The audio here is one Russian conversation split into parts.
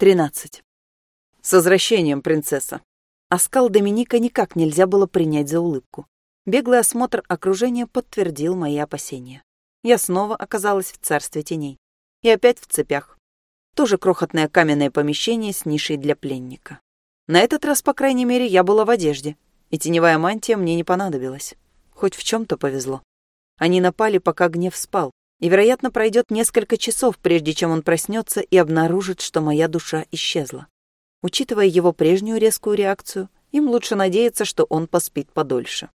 Тринадцать. С возвращением, принцесса. Оскал Доминика никак нельзя было принять за улыбку. Беглый осмотр окружения подтвердил мои опасения. Я снова оказалась в царстве теней. И опять в цепях. Тоже крохотное каменное помещение с нишей для пленника. На этот раз, по крайней мере, я была в одежде, и теневая мантия мне не понадобилась. Хоть в чем-то повезло. Они напали, пока гнев спал, и, вероятно, пройдет несколько часов, прежде чем он проснется и обнаружит, что моя душа исчезла. Учитывая его прежнюю резкую реакцию, им лучше надеяться, что он поспит подольше.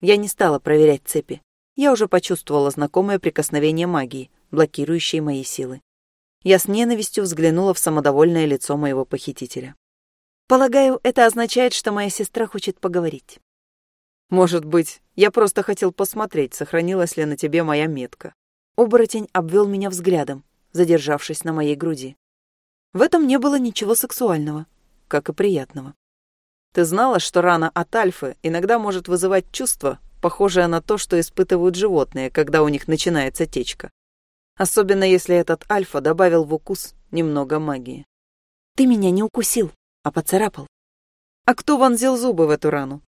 Я не стала проверять цепи. Я уже почувствовала знакомое прикосновение магии, блокирующей мои силы. Я с ненавистью взглянула в самодовольное лицо моего похитителя. Полагаю, это означает, что моя сестра хочет поговорить. Может быть, я просто хотел посмотреть, сохранилась ли на тебе моя метка. Оборотень обвел меня взглядом, задержавшись на моей груди. В этом не было ничего сексуального, как и приятного. Ты знала, что рана от альфы иногда может вызывать чувство, похожее на то, что испытывают животные, когда у них начинается течка. Особенно если этот альфа добавил в укус немного магии. Ты меня не укусил, а поцарапал. А кто вонзил зубы в эту рану?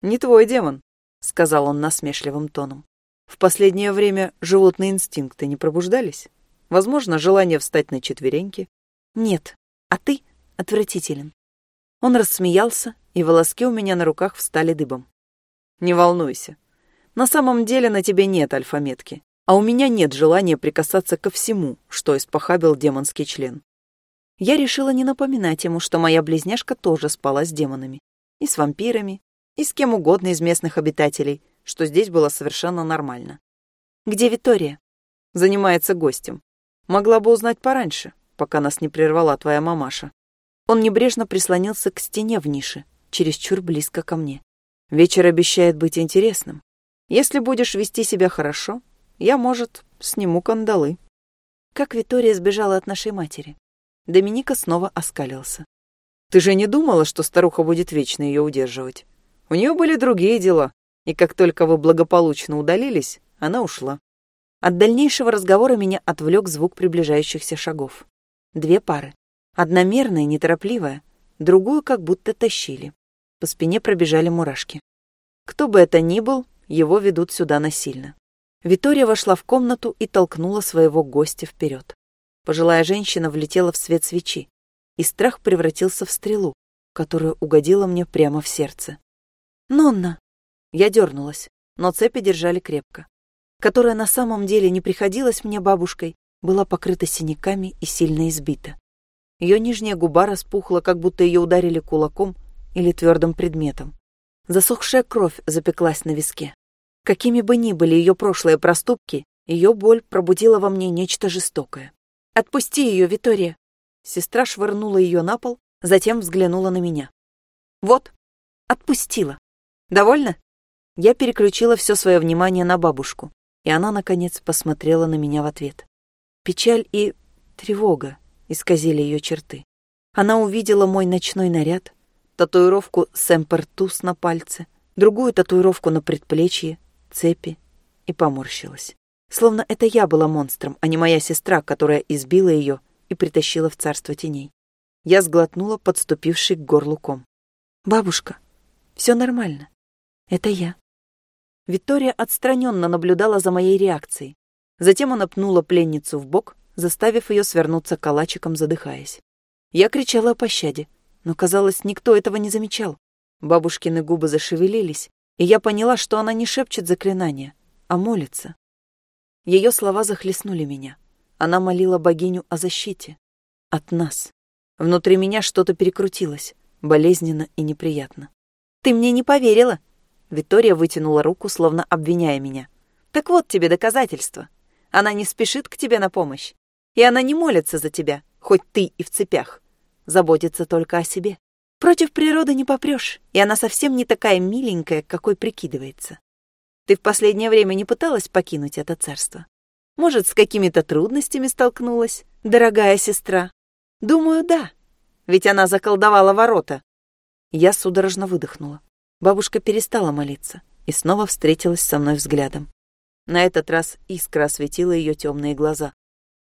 Не твой демон, сказал он насмешливым тоном. В последнее время животные инстинкты не пробуждались? Возможно, желание встать на четвереньки? Нет, а ты отвратителен. Он рассмеялся, и волоски у меня на руках встали дыбом. Не волнуйся. На самом деле на тебе нет альфа-метки, а у меня нет желания прикасаться ко всему, что испохабил демонский член. Я решила не напоминать ему, что моя близняшка тоже спала с демонами. И с вампирами, и с кем угодно из местных обитателей, что здесь было совершенно нормально. «Где Витория?» «Занимается гостем. Могла бы узнать пораньше, пока нас не прервала твоя мамаша». Он небрежно прислонился к стене в нише, чересчур близко ко мне. «Вечер обещает быть интересным. Если будешь вести себя хорошо, я, может, сниму кандалы». Как Витория сбежала от нашей матери? Доминика снова оскалился. «Ты же не думала, что старуха будет вечно ее удерживать? У нее были другие дела, и как только вы благополучно удалились, она ушла. От дальнейшего разговора меня отвлек звук приближающихся шагов. Две пары. Одна мерная, неторопливая, другую как будто тащили. По спине пробежали мурашки. Кто бы это ни был, его ведут сюда насильно. Витория вошла в комнату и толкнула своего гостя вперед. Пожилая женщина влетела в свет свечи, и страх превратился в стрелу, которая угодила мне прямо в сердце. «Нонна!» Я дернулась, но цепи держали крепко. Которая на самом деле не приходилась мне бабушкой, была покрыта синяками и сильно избита. Ее нижняя губа распухла, как будто ее ударили кулаком или твердым предметом. Засохшая кровь запеклась на виске. Какими бы ни были ее прошлые проступки, ее боль пробудила во мне нечто жестокое. «Отпусти ее, Витория!» Сестра швырнула ее на пол, затем взглянула на меня. «Вот, отпустила. Довольно?» Я переключила все свое внимание на бабушку, и она, наконец, посмотрела на меня в ответ. Печаль и тревога исказили ее черты. Она увидела мой ночной наряд, татуировку «Сэмпертус» на пальце, другую татуировку на предплечье, цепи, и поморщилась. Словно это я была монстром, а не моя сестра, которая избила ее и притащила в царство теней. Я сглотнула подступивший к горлу ком. «Бабушка, все нормально. Это я». Виктория отстраненно наблюдала за моей реакцией. Затем она пнула пленницу в бок, заставив ее свернуться калачиком, задыхаясь. Я кричала о пощаде, но, казалось, никто этого не замечал. Бабушкины губы зашевелились, и я поняла, что она не шепчет заклинания, а молится. Ее слова захлестнули меня. Она молила богиню о защите. От нас. Внутри меня что-то перекрутилось, болезненно и неприятно. «Ты мне не поверила!» Виктория вытянула руку, словно обвиняя меня. «Так вот тебе доказательство. Она не спешит к тебе на помощь. И она не молится за тебя, хоть ты и в цепях. Заботится только о себе. Против природы не попрешь, и она совсем не такая миленькая, какой прикидывается. Ты в последнее время не пыталась покинуть это царство? Может, с какими-то трудностями столкнулась, дорогая сестра? Думаю, да. Ведь она заколдовала ворота. Я судорожно выдохнула. Бабушка перестала молиться и снова встретилась со мной взглядом. На этот раз искра осветила ее темные глаза.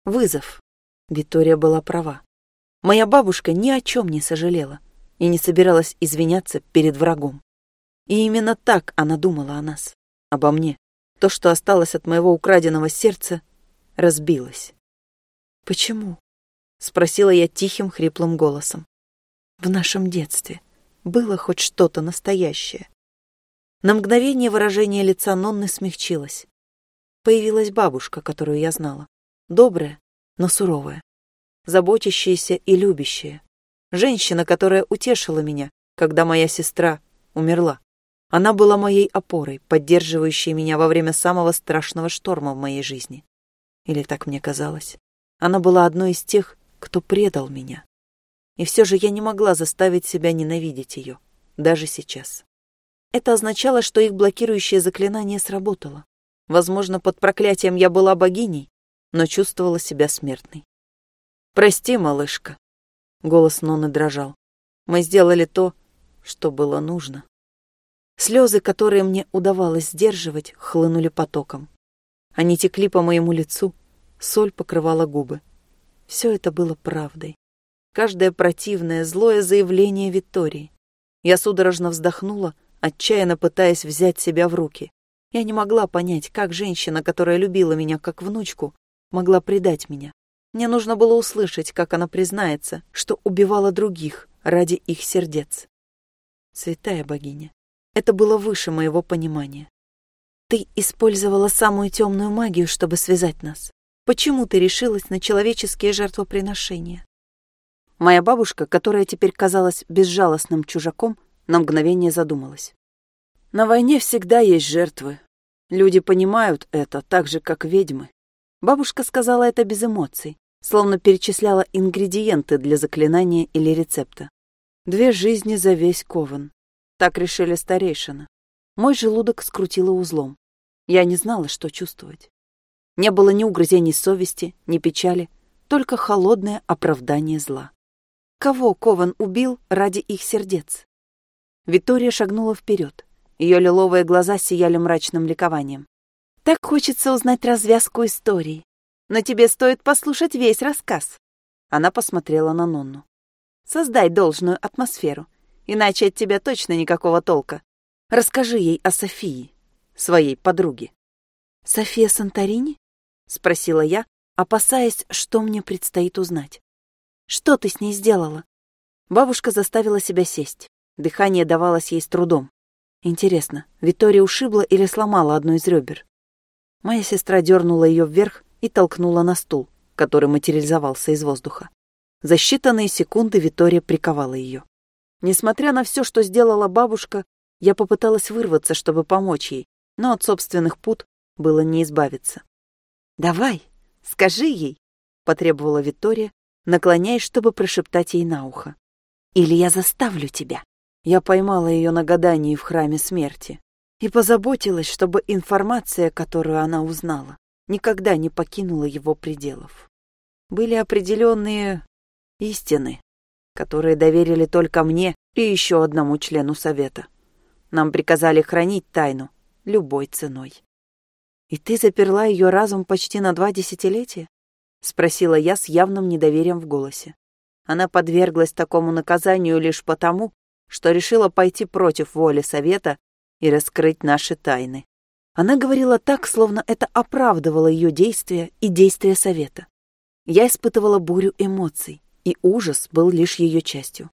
Вызов. Виктория была права. Моя бабушка ни о чем не сожалела и не собиралась извиняться перед врагом. И именно так она думала о нас, обо мне. То, что осталось от моего украденного сердца, разбилось. «Почему?» — спросила я тихим, хриплым голосом. «В нашем детстве было хоть что-то настоящее». На мгновение выражение лица Нонны смягчилось. Появилась бабушка, которую я знала. Добрая, но суровая. Заботящаяся и любящая. Женщина, которая утешила меня, когда моя сестра умерла. Она была моей опорой, поддерживающей меня во время самого страшного шторма в моей жизни. Или так мне казалось. Она была одной из тех, кто предал меня. И все же я не могла заставить себя ненавидеть ее, даже сейчас. Это означало, что их блокирующее заклинание сработало. Возможно, под проклятием я была богиней, но чувствовала себя смертной. «Прости, малышка», — голос Ноны дрожал. «Мы сделали то, что было нужно». Слезы, которые мне удавалось сдерживать, хлынули потоком. Они текли по моему лицу, соль покрывала губы. Все это было правдой. Каждое противное, злое заявление Виктории. Я судорожно вздохнула, отчаянно пытаясь взять себя в руки. Я не могла понять, как женщина, которая любила меня как внучку, могла предать меня. Мне нужно было услышать, как она признается, что убивала других ради их сердец. Святая богиня, это было выше моего понимания. Ты использовала самую темную магию, чтобы связать нас. Почему ты решилась на человеческие жертвоприношения? Моя бабушка, которая теперь казалась безжалостным чужаком, на мгновение задумалась. На войне всегда есть жертвы. Люди понимают это так же, как ведьмы. Бабушка сказала это без эмоций, словно перечисляла ингредиенты для заклинания или рецепта. Две жизни за весь кован. Так решили старейшины. Мой желудок скрутило узлом. Я не знала, что чувствовать. Не было ни угрызений совести, ни печали, только холодное оправдание зла. Кого Кован убил ради их сердец? Виктория шагнула вперед. Ее лиловые глаза сияли мрачным ликованием. «Так хочется узнать развязку истории. Но тебе стоит послушать весь рассказ». Она посмотрела на Нонну. «Создай должную атмосферу иначе от тебя точно никакого толка. Расскажи ей о Софии, своей подруге». «София Санторини?» — спросила я, опасаясь, что мне предстоит узнать. «Что ты с ней сделала?» Бабушка заставила себя сесть. Дыхание давалось ей с трудом. Интересно, Витория ушибла или сломала одно из ребер? Моя сестра дернула ее вверх и толкнула на стул, который материализовался из воздуха. За считанные секунды Витория приковала ее. Несмотря на все, что сделала бабушка, я попыталась вырваться, чтобы помочь ей, но от собственных пут было не избавиться. «Давай, скажи ей», — потребовала Виктория, наклоняясь, чтобы прошептать ей на ухо. «Или я заставлю тебя». Я поймала ее на гадании в храме смерти и позаботилась, чтобы информация, которую она узнала, никогда не покинула его пределов. Были определенные истины, которые доверили только мне и еще одному члену совета. Нам приказали хранить тайну любой ценой. «И ты заперла ее разум почти на два десятилетия?» — спросила я с явным недоверием в голосе. Она подверглась такому наказанию лишь потому, что решила пойти против воли совета и раскрыть наши тайны. Она говорила так, словно это оправдывало ее действия и действия совета. Я испытывала бурю эмоций, и ужас был лишь ее частью.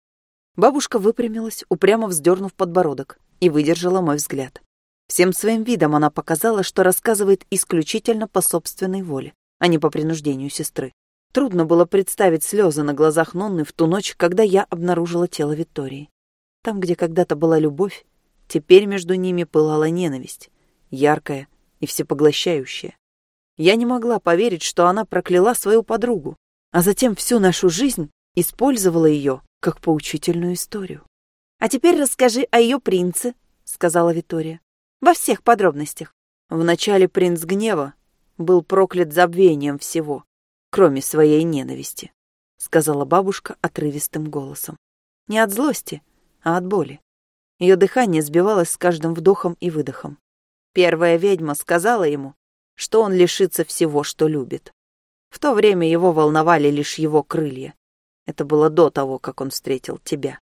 Бабушка выпрямилась, упрямо вздернув подбородок, и выдержала мой взгляд. Всем своим видом она показала, что рассказывает исключительно по собственной воле, а не по принуждению сестры. Трудно было представить слезы на глазах Нонны в ту ночь, когда я обнаружила тело Виктории. Там, где когда-то была любовь, теперь между ними пылала ненависть, яркая и всепоглощающая. Я не могла поверить, что она прокляла свою подругу, а затем всю нашу жизнь использовала ее как поучительную историю. «А теперь расскажи о ее принце», — сказала Витория. «Во всех подробностях». Вначале принц гнева был проклят забвением всего, кроме своей ненависти, — сказала бабушка отрывистым голосом. Не от злости, а от боли. Ее дыхание сбивалось с каждым вдохом и выдохом. Первая ведьма сказала ему, что он лишится всего, что любит. В то время его волновали лишь его крылья. Это было до того, как он встретил тебя.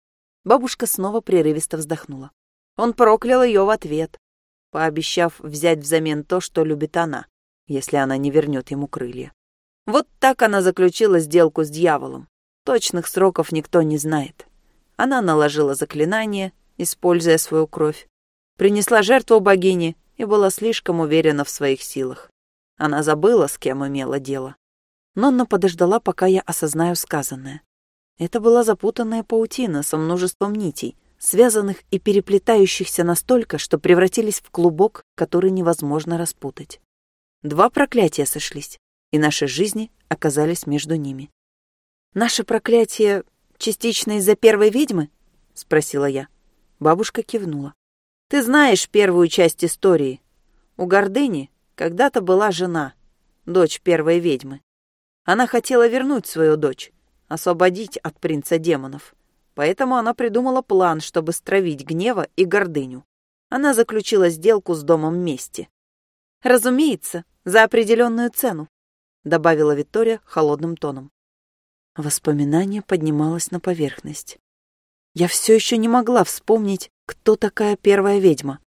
Бабушка снова прерывисто вздохнула. Он проклял ее в ответ, пообещав взять взамен то, что любит она, если она не вернет ему крылья. Вот так она заключила сделку с дьяволом. Точных сроков никто не знает. Она наложила заклинание, используя свою кровь, принесла жертву богине и была слишком уверена в своих силах. Она забыла, с кем имела дело. Нонна подождала, пока я осознаю сказанное. Это была запутанная паутина со множеством нитей, связанных и переплетающихся настолько, что превратились в клубок, который невозможно распутать. Два проклятия сошлись, и наши жизни оказались между ними. «Наше проклятие частично из-за первой ведьмы?» — спросила я. Бабушка кивнула. «Ты знаешь первую часть истории. У Гордыни когда-то была жена, дочь первой ведьмы. Она хотела вернуть свою дочь, освободить от принца демонов. Поэтому она придумала план, чтобы стравить гнева и гордыню. Она заключила сделку с домом мести. «Разумеется, за определенную цену», — добавила Виктория холодным тоном. Воспоминание поднималось на поверхность. Я все еще не могла вспомнить, кто такая первая ведьма,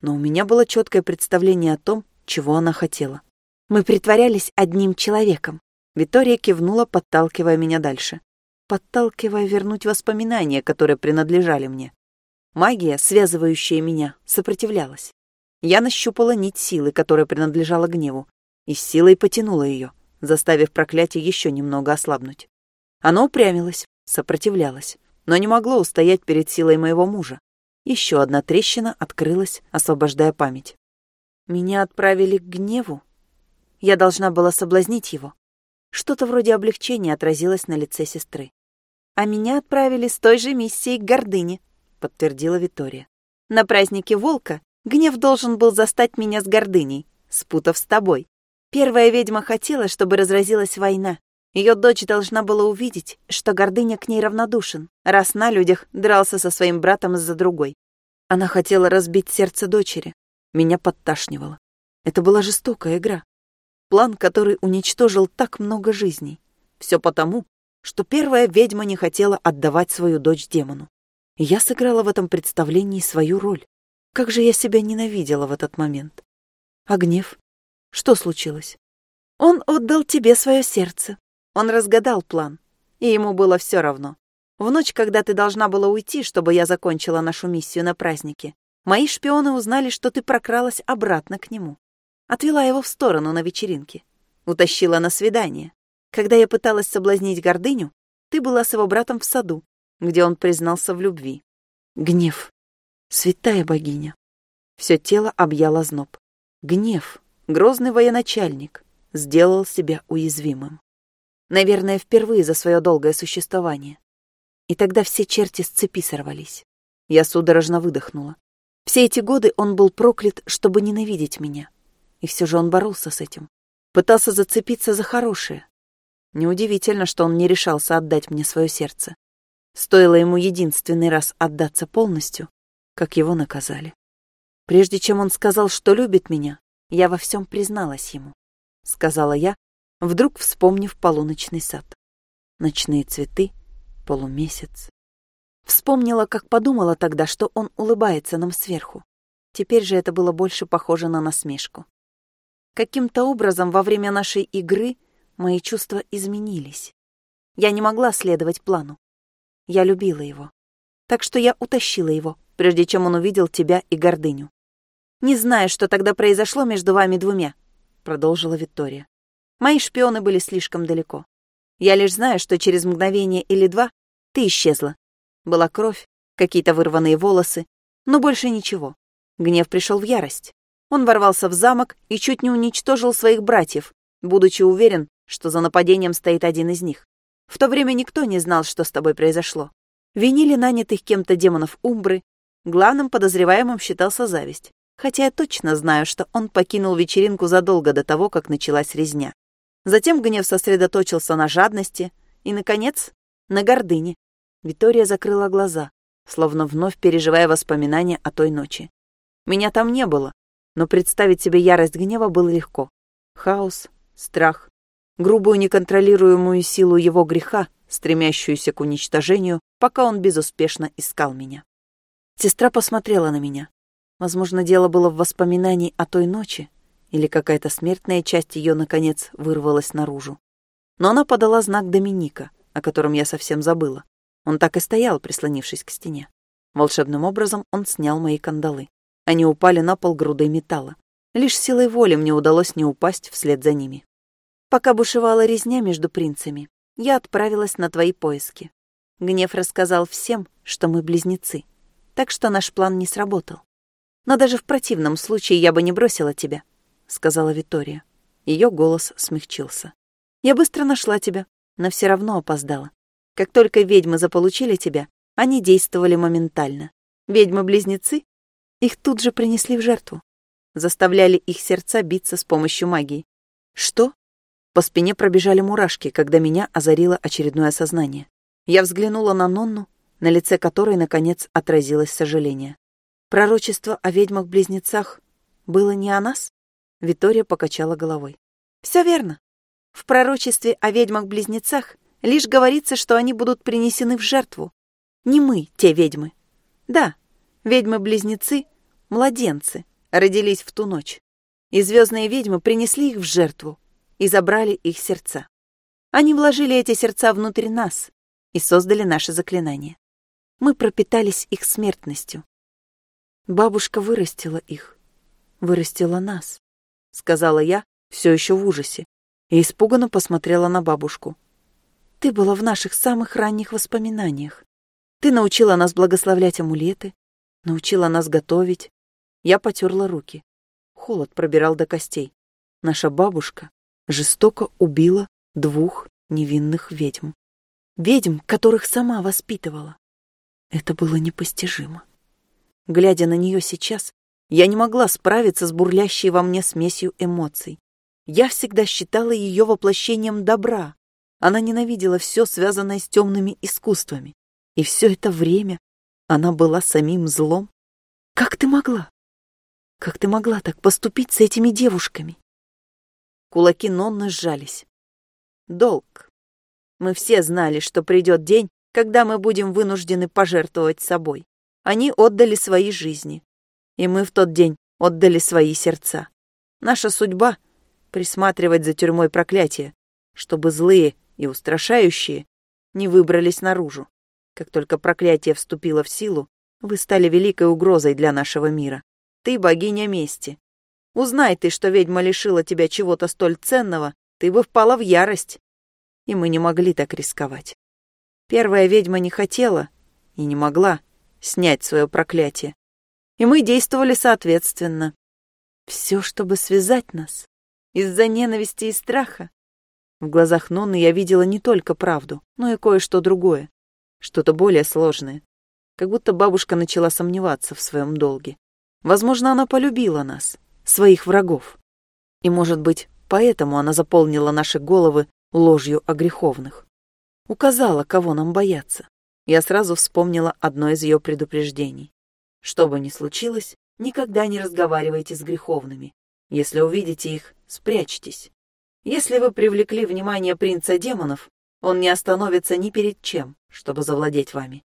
но у меня было четкое представление о том, чего она хотела. Мы притворялись одним человеком. Витория кивнула, подталкивая меня дальше. Подталкивая вернуть воспоминания, которые принадлежали мне. Магия, связывающая меня, сопротивлялась. Я нащупала нить силы, которая принадлежала гневу, и с силой потянула ее, заставив проклятие еще немного ослабнуть. Оно упрямилось, сопротивлялось, но не могло устоять перед силой моего мужа. Еще одна трещина открылась, освобождая память. Меня отправили к гневу. Я должна была соблазнить его. Что-то вроде облегчения отразилось на лице сестры. «А меня отправили с той же миссией к гордыне», — подтвердила Витория. «На празднике волка гнев должен был застать меня с гордыней, спутав с тобой. Первая ведьма хотела, чтобы разразилась война. Ее дочь должна была увидеть, что гордыня к ней равнодушен, раз на людях дрался со своим братом из-за другой. Она хотела разбить сердце дочери. Меня подташнивало. Это была жестокая игра. План, который уничтожил так много жизней. Все потому, что первая ведьма не хотела отдавать свою дочь демону. Я сыграла в этом представлении свою роль. Как же я себя ненавидела в этот момент. А гнев? Что случилось? Он отдал тебе свое сердце. Он разгадал план. И ему было все равно. В ночь, когда ты должна была уйти, чтобы я закончила нашу миссию на празднике, мои шпионы узнали, что ты прокралась обратно к нему. Отвела его в сторону на вечеринке. Утащила на свидание. Когда я пыталась соблазнить гордыню, ты была с его братом в саду, где он признался в любви. Гнев. Святая богиня. Все тело объяло зноб. Гнев, грозный военачальник, сделал себя уязвимым. Наверное, впервые за свое долгое существование. И тогда все черти с цепи сорвались. Я судорожно выдохнула. Все эти годы он был проклят, чтобы ненавидеть меня. И все же он боролся с этим. Пытался зацепиться за хорошее. Неудивительно, что он не решался отдать мне свое сердце. Стоило ему единственный раз отдаться полностью, как его наказали. Прежде чем он сказал, что любит меня, я во всем призналась ему, — сказала я, вдруг вспомнив полуночный сад. Ночные цветы, полумесяц. Вспомнила, как подумала тогда, что он улыбается нам сверху. Теперь же это было больше похоже на насмешку. Каким-то образом во время нашей игры мои чувства изменились. Я не могла следовать плану. Я любила его. Так что я утащила его, прежде чем он увидел тебя и гордыню. «Не знаю, что тогда произошло между вами двумя», — продолжила Виктория. «Мои шпионы были слишком далеко. Я лишь знаю, что через мгновение или два ты исчезла. Была кровь, какие-то вырванные волосы, но больше ничего. Гнев пришел в ярость. Он ворвался в замок и чуть не уничтожил своих братьев, будучи уверен, что за нападением стоит один из них. В то время никто не знал, что с тобой произошло. Винили нанятых кем-то демонов Умбры, главным подозреваемым считался зависть, хотя я точно знаю, что он покинул вечеринку задолго до того, как началась резня. Затем гнев сосредоточился на жадности и, наконец, на гордыне. Витория закрыла глаза, словно вновь переживая воспоминания о той ночи. Меня там не было, но представить себе ярость гнева было легко. Хаос, страх, грубую неконтролируемую силу его греха, стремящуюся к уничтожению, пока он безуспешно искал меня. Сестра посмотрела на меня. Возможно, дело было в воспоминании о той ночи, или какая-то смертная часть ее, наконец, вырвалась наружу. Но она подала знак Доминика, о котором я совсем забыла. Он так и стоял, прислонившись к стене. Волшебным образом он снял мои кандалы. Они упали на пол грудой металла. Лишь силой воли мне удалось не упасть вслед за ними. Пока бушевала резня между принцами, я отправилась на твои поиски. Гнев рассказал всем, что мы близнецы, так что наш план не сработал. Но даже в противном случае я бы не бросила тебя, сказала Витория. Ее голос смягчился. Я быстро нашла тебя, но все равно опоздала. Как только ведьмы заполучили тебя, они действовали моментально. Ведьмы-близнецы? Их тут же принесли в жертву. Заставляли их сердца биться с помощью магии. Что? По спине пробежали мурашки, когда меня озарило очередное осознание. Я взглянула на Нонну, на лице которой, наконец, отразилось сожаление. Пророчество о ведьмах-близнецах было не о нас? Витория покачала головой. Все верно. В пророчестве о ведьмах-близнецах лишь говорится, что они будут принесены в жертву. Не мы, те ведьмы. Да, ведьмы-близнецы — младенцы, родились в ту ночь. И звездные ведьмы принесли их в жертву, и забрали их сердца. Они вложили эти сердца внутрь нас и создали наше заклинание. Мы пропитались их смертностью. Бабушка вырастила их, вырастила нас, сказала я, все еще в ужасе, и испуганно посмотрела на бабушку. Ты была в наших самых ранних воспоминаниях. Ты научила нас благословлять амулеты, научила нас готовить. Я потерла руки. Холод пробирал до костей. Наша бабушка жестоко убила двух невинных ведьм. Ведьм, которых сама воспитывала. Это было непостижимо. Глядя на нее сейчас, я не могла справиться с бурлящей во мне смесью эмоций. Я всегда считала ее воплощением добра. Она ненавидела все, связанное с темными искусствами. И все это время она была самим злом. Как ты могла? Как ты могла так поступить с этими девушками? Кулаки Нонны сжались. Долг. Мы все знали, что придет день, когда мы будем вынуждены пожертвовать собой. Они отдали свои жизни. И мы в тот день отдали свои сердца. Наша судьба — присматривать за тюрьмой проклятия, чтобы злые и устрашающие не выбрались наружу. Как только проклятие вступило в силу, вы стали великой угрозой для нашего мира. Ты богиня мести. Узнай ты, что ведьма лишила тебя чего-то столь ценного, ты бы впала в ярость. И мы не могли так рисковать. Первая ведьма не хотела и не могла снять свое проклятие. И мы действовали соответственно. Все, чтобы связать нас. Из-за ненависти и страха. В глазах Нонны я видела не только правду, но и кое-что другое. Что-то более сложное. Как будто бабушка начала сомневаться в своем долге. Возможно, она полюбила нас, своих врагов. И, может быть, поэтому она заполнила наши головы ложью о греховных. Указала, кого нам бояться. Я сразу вспомнила одно из ее предупреждений. Что бы ни случилось, никогда не разговаривайте с греховными. Если увидите их, спрячьтесь. Если вы привлекли внимание принца демонов, он не остановится ни перед чем, чтобы завладеть вами.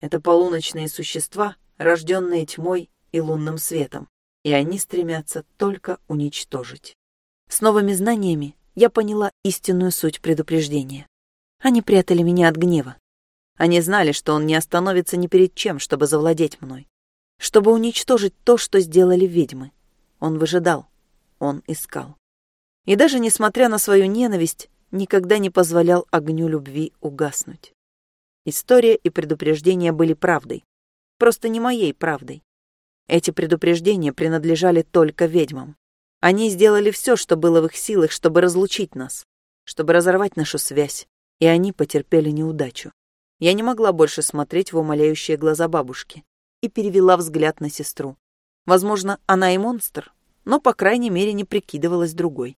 Это полуночные существа, рожденные тьмой и лунным светом и они стремятся только уничтожить. С новыми знаниями я поняла истинную суть предупреждения. Они прятали меня от гнева. Они знали, что он не остановится ни перед чем, чтобы завладеть мной. Чтобы уничтожить то, что сделали ведьмы. Он выжидал, он искал. И даже несмотря на свою ненависть, никогда не позволял огню любви угаснуть. История и предупреждения были правдой. Просто не моей правдой. Эти предупреждения принадлежали только ведьмам. Они сделали все, что было в их силах, чтобы разлучить нас, чтобы разорвать нашу связь, и они потерпели неудачу. Я не могла больше смотреть в умоляющие глаза бабушки и перевела взгляд на сестру. Возможно, она и монстр, но, по крайней мере, не прикидывалась другой.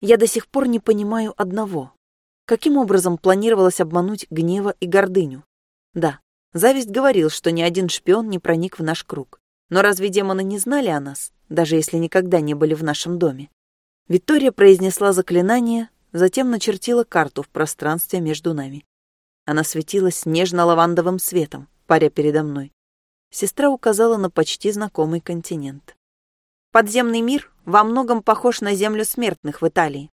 Я до сих пор не понимаю одного. Каким образом планировалось обмануть гнева и гордыню? Да, зависть говорил, что ни один шпион не проник в наш круг. Но разве демоны не знали о нас, даже если никогда не были в нашем доме? Виктория произнесла заклинание, затем начертила карту в пространстве между нами. Она светилась нежно-лавандовым светом, паря передо мной. Сестра указала на почти знакомый континент. Подземный мир во многом похож на землю смертных в Италии.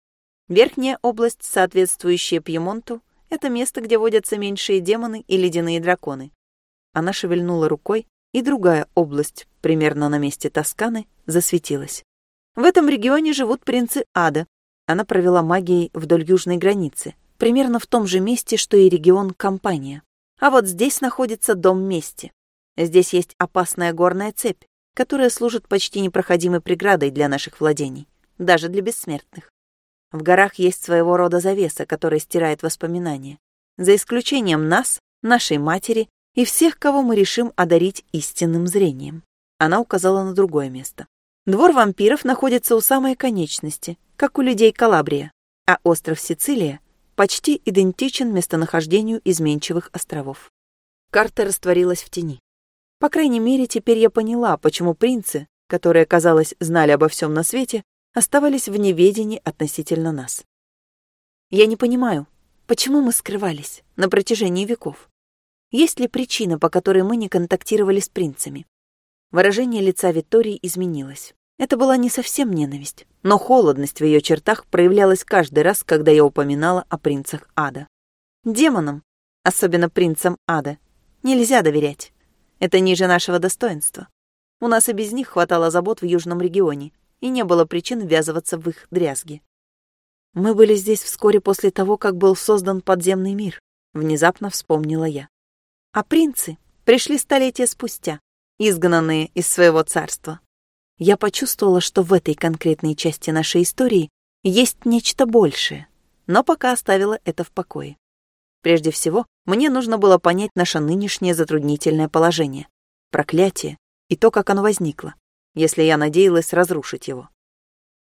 Верхняя область, соответствующая Пьемонту, это место, где водятся меньшие демоны и ледяные драконы. Она шевельнула рукой, и другая область, примерно на месте Тосканы, засветилась. В этом регионе живут принцы ада. Она провела магией вдоль южной границы, примерно в том же месте, что и регион Компания. А вот здесь находится дом мести. Здесь есть опасная горная цепь, которая служит почти непроходимой преградой для наших владений, даже для бессмертных. В горах есть своего рода завеса, которая стирает воспоминания. За исключением нас, нашей матери и всех, кого мы решим одарить истинным зрением. Она указала на другое место. Двор вампиров находится у самой конечности, как у людей Калабрия, а остров Сицилия почти идентичен местонахождению изменчивых островов. Карта растворилась в тени. По крайней мере, теперь я поняла, почему принцы, которые, казалось, знали обо всем на свете, оставались в неведении относительно нас. Я не понимаю, почему мы скрывались на протяжении веков? Есть ли причина, по которой мы не контактировали с принцами? Выражение лица Виктории изменилось. Это была не совсем ненависть, но холодность в ее чертах проявлялась каждый раз, когда я упоминала о принцах ада. Демонам, особенно принцам ада, нельзя доверять. Это ниже нашего достоинства. У нас и без них хватало забот в южном регионе, и не было причин ввязываться в их дрязги. Мы были здесь вскоре после того, как был создан подземный мир, внезапно вспомнила я. А принцы пришли столетия спустя, изгнанные из своего царства. Я почувствовала, что в этой конкретной части нашей истории есть нечто большее, но пока оставила это в покое. Прежде всего, мне нужно было понять наше нынешнее затруднительное положение, проклятие и то, как оно возникло если я надеялась разрушить его.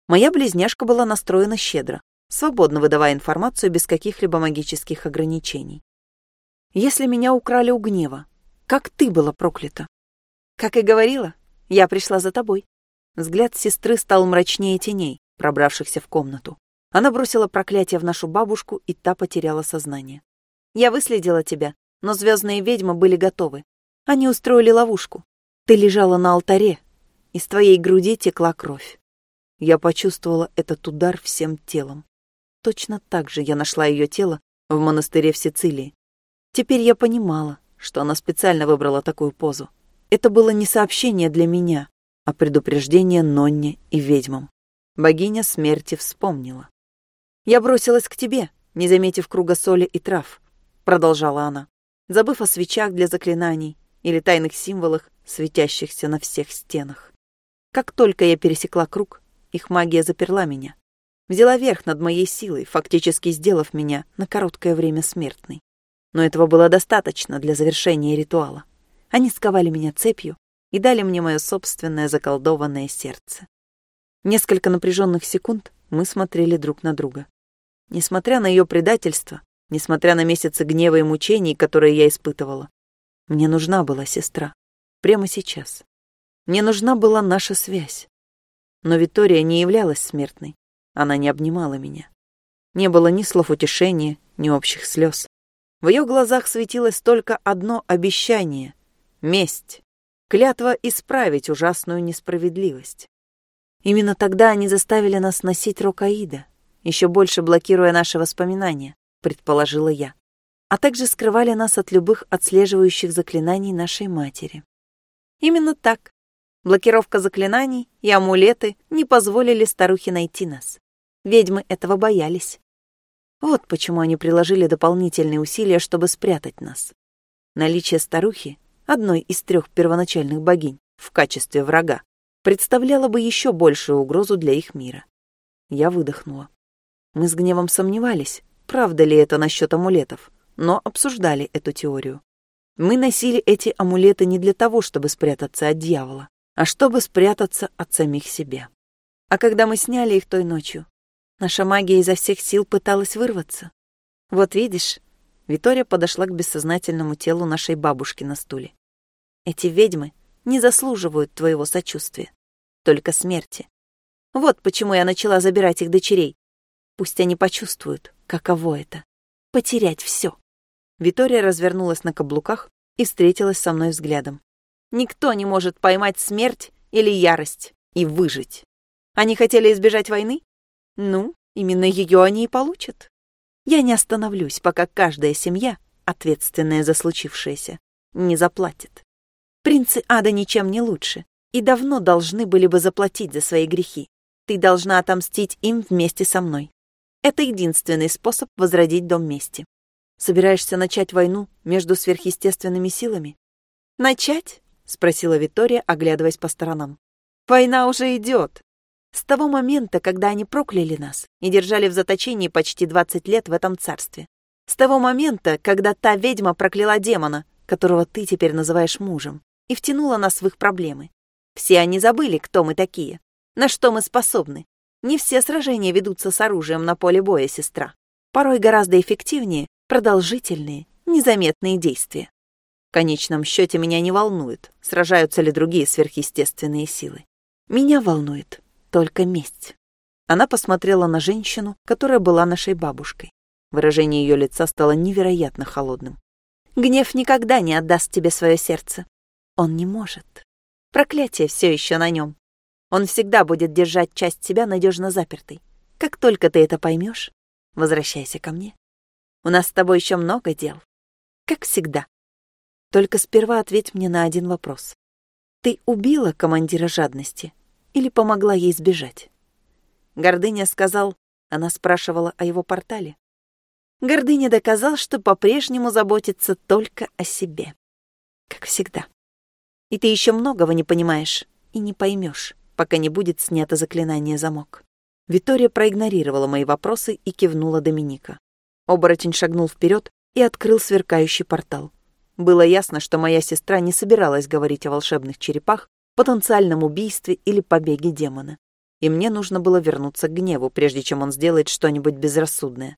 Моя близняшка была настроена щедро, свободно выдавая информацию без каких-либо магических ограничений. Если меня украли у гнева, как ты была проклята? Как и говорила, я пришла за тобой. Взгляд сестры стал мрачнее теней, пробравшихся в комнату. Она бросила проклятие в нашу бабушку, и та потеряла сознание. Я выследила тебя, но звездные ведьмы были готовы. Они устроили ловушку. Ты лежала на алтаре, из твоей груди текла кровь. Я почувствовала этот удар всем телом. Точно так же я нашла ее тело в монастыре в Сицилии. Теперь я понимала, что она специально выбрала такую позу. Это было не сообщение для меня, а предупреждение Нонне и ведьмам. Богиня смерти вспомнила. «Я бросилась к тебе, не заметив круга соли и трав», — продолжала она, забыв о свечах для заклинаний или тайных символах, светящихся на всех стенах. Как только я пересекла круг, их магия заперла меня. Взяла верх над моей силой, фактически сделав меня на короткое время смертной. Но этого было достаточно для завершения ритуала. Они сковали меня цепью и дали мне мое собственное заколдованное сердце. Несколько напряженных секунд мы смотрели друг на друга. Несмотря на ее предательство, несмотря на месяцы гнева и мучений, которые я испытывала, мне нужна была сестра. Прямо сейчас. Мне нужна была наша связь. Но Виктория не являлась смертной. Она не обнимала меня. Не было ни слов утешения, ни общих слез. В ее глазах светилось только одно обещание — месть, клятва исправить ужасную несправедливость. Именно тогда они заставили нас носить Рокаида, еще больше блокируя наши воспоминания, предположила я, а также скрывали нас от любых отслеживающих заклинаний нашей матери. Именно так, Блокировка заклинаний и амулеты не позволили старухе найти нас. Ведьмы этого боялись. Вот почему они приложили дополнительные усилия, чтобы спрятать нас. Наличие старухи, одной из трех первоначальных богинь, в качестве врага, представляло бы еще большую угрозу для их мира. Я выдохнула. Мы с гневом сомневались, правда ли это насчет амулетов, но обсуждали эту теорию. Мы носили эти амулеты не для того, чтобы спрятаться от дьявола а чтобы спрятаться от самих себя. А когда мы сняли их той ночью, наша магия изо всех сил пыталась вырваться. Вот видишь, Витория подошла к бессознательному телу нашей бабушки на стуле. Эти ведьмы не заслуживают твоего сочувствия, только смерти. Вот почему я начала забирать их дочерей. Пусть они почувствуют, каково это — потерять все. Витория развернулась на каблуках и встретилась со мной взглядом. Никто не может поймать смерть или ярость и выжить. Они хотели избежать войны? Ну, именно ее они и получат. Я не остановлюсь, пока каждая семья, ответственная за случившееся, не заплатит. Принцы ада ничем не лучше и давно должны были бы заплатить за свои грехи. Ты должна отомстить им вместе со мной. Это единственный способ возродить дом мести. Собираешься начать войну между сверхъестественными силами? Начать? Спросила Виктория, оглядываясь по сторонам. Война уже идет. С того момента, когда они прокляли нас и держали в заточении почти 20 лет в этом царстве. С того момента, когда та ведьма прокляла демона, которого ты теперь называешь мужем, и втянула нас в их проблемы. Все они забыли, кто мы такие, на что мы способны. Не все сражения ведутся с оружием на поле боя, сестра. Порой гораздо эффективнее продолжительные, незаметные действия. В конечном счете меня не волнует, сражаются ли другие сверхъестественные силы. Меня волнует только месть. Она посмотрела на женщину, которая была нашей бабушкой. Выражение ее лица стало невероятно холодным. Гнев никогда не отдаст тебе свое сердце. Он не может. Проклятие все еще на нем. Он всегда будет держать часть себя надежно запертой. Как только ты это поймешь, возвращайся ко мне. У нас с тобой еще много дел. Как всегда. Только сперва ответь мне на один вопрос. Ты убила командира жадности или помогла ей сбежать? Гордыня сказал, она спрашивала о его портале. Гордыня доказал, что по-прежнему заботится только о себе. Как всегда. И ты еще многого не понимаешь и не поймешь, пока не будет снято заклинание замок. Витория проигнорировала мои вопросы и кивнула Доминика. Оборотень шагнул вперед и открыл сверкающий портал. Было ясно, что моя сестра не собиралась говорить о волшебных черепах, потенциальном убийстве или побеге демона. И мне нужно было вернуться к гневу, прежде чем он сделает что-нибудь безрассудное.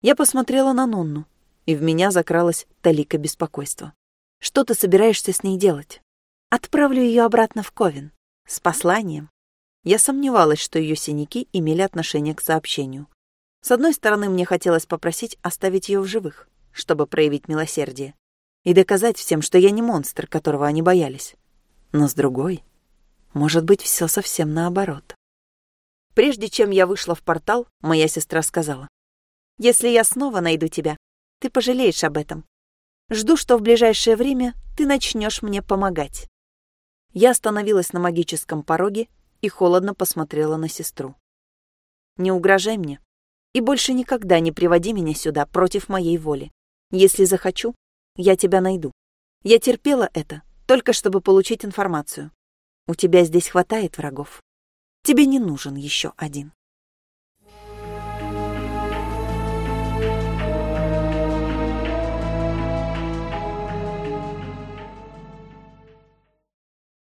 Я посмотрела на Нонну, и в меня закралась талика беспокойства. Что ты собираешься с ней делать? Отправлю ее обратно в Ковен. С посланием. Я сомневалась, что ее синяки имели отношение к сообщению. С одной стороны, мне хотелось попросить оставить ее в живых, чтобы проявить милосердие, и доказать всем, что я не монстр, которого они боялись. Но с другой, может быть, все совсем наоборот. Прежде чем я вышла в портал, моя сестра сказала, если я снова найду тебя, ты пожалеешь об этом. Жду, что в ближайшее время ты начнешь мне помогать. Я остановилась на магическом пороге и холодно посмотрела на сестру. Не угрожай мне и больше никогда не приводи меня сюда против моей воли. Если захочу, я тебя найду. Я терпела это, только чтобы получить информацию. У тебя здесь хватает врагов. Тебе не нужен еще один.